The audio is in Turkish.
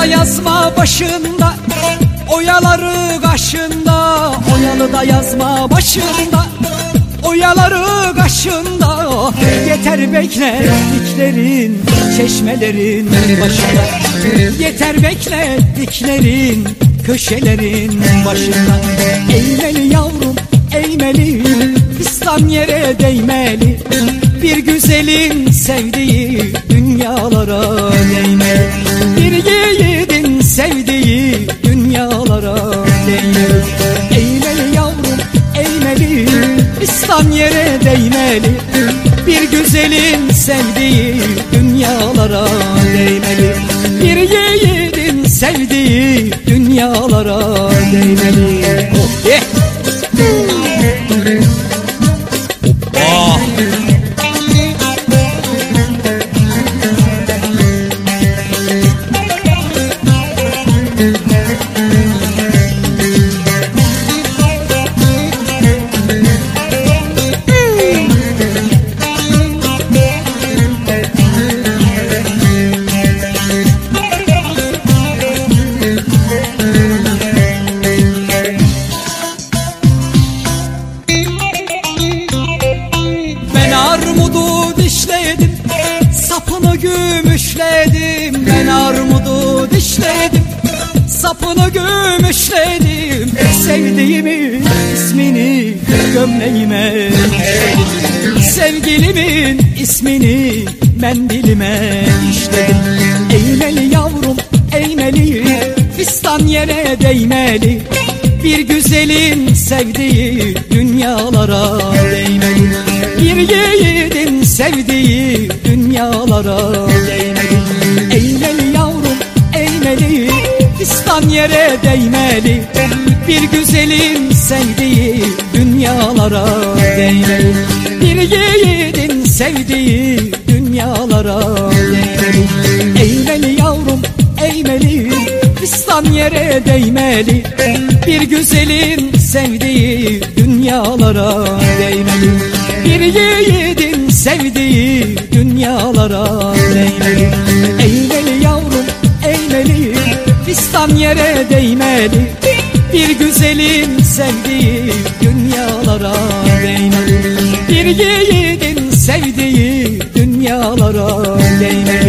Da yazma başında Oyaları kaşında. Oyalı da yazma başında Oyaları kaşında. Yeter beklediklerin Çeşmelerin başında. Yeter beklediklerin Köşelerin başında. Eğmeli yavrum eğmeli İslam yere değmeli. Bir güzelin sevdiği Dünyalara değmeli. Bir yiğidin İslam yere değmeli Bir güzelin sevdiği Dünyalara değmeli Sevdiğimin ismini gömleğime. Sevgilimin ismini mendilime işledim Eğmeli yavrum eğmeli. Fistan yere değmeli. Bir güzelin sevdiği dünyalara değmeli. Bir yiğidin sevdiği dünyalara değmeli. Eğmeli yavrum eğmeli. Fistan yere değmeli Bir güzelin sevdiği dünyalara değmeli Bir yiğidin sevdiği dünyalara değmeli Eğmeli yavrum eğmeli Fistan yere değmeli. Bir güzelin sevdiği dünyalara değmeli. Bir yiğidin sevdiği dünyalara değmeli. Eğmeli yavrum eğmeli Fistan yere değmeli bir güzelim sevdiği dünyalara değmez. Bir yiğidin sevdiği dünyalara değmez.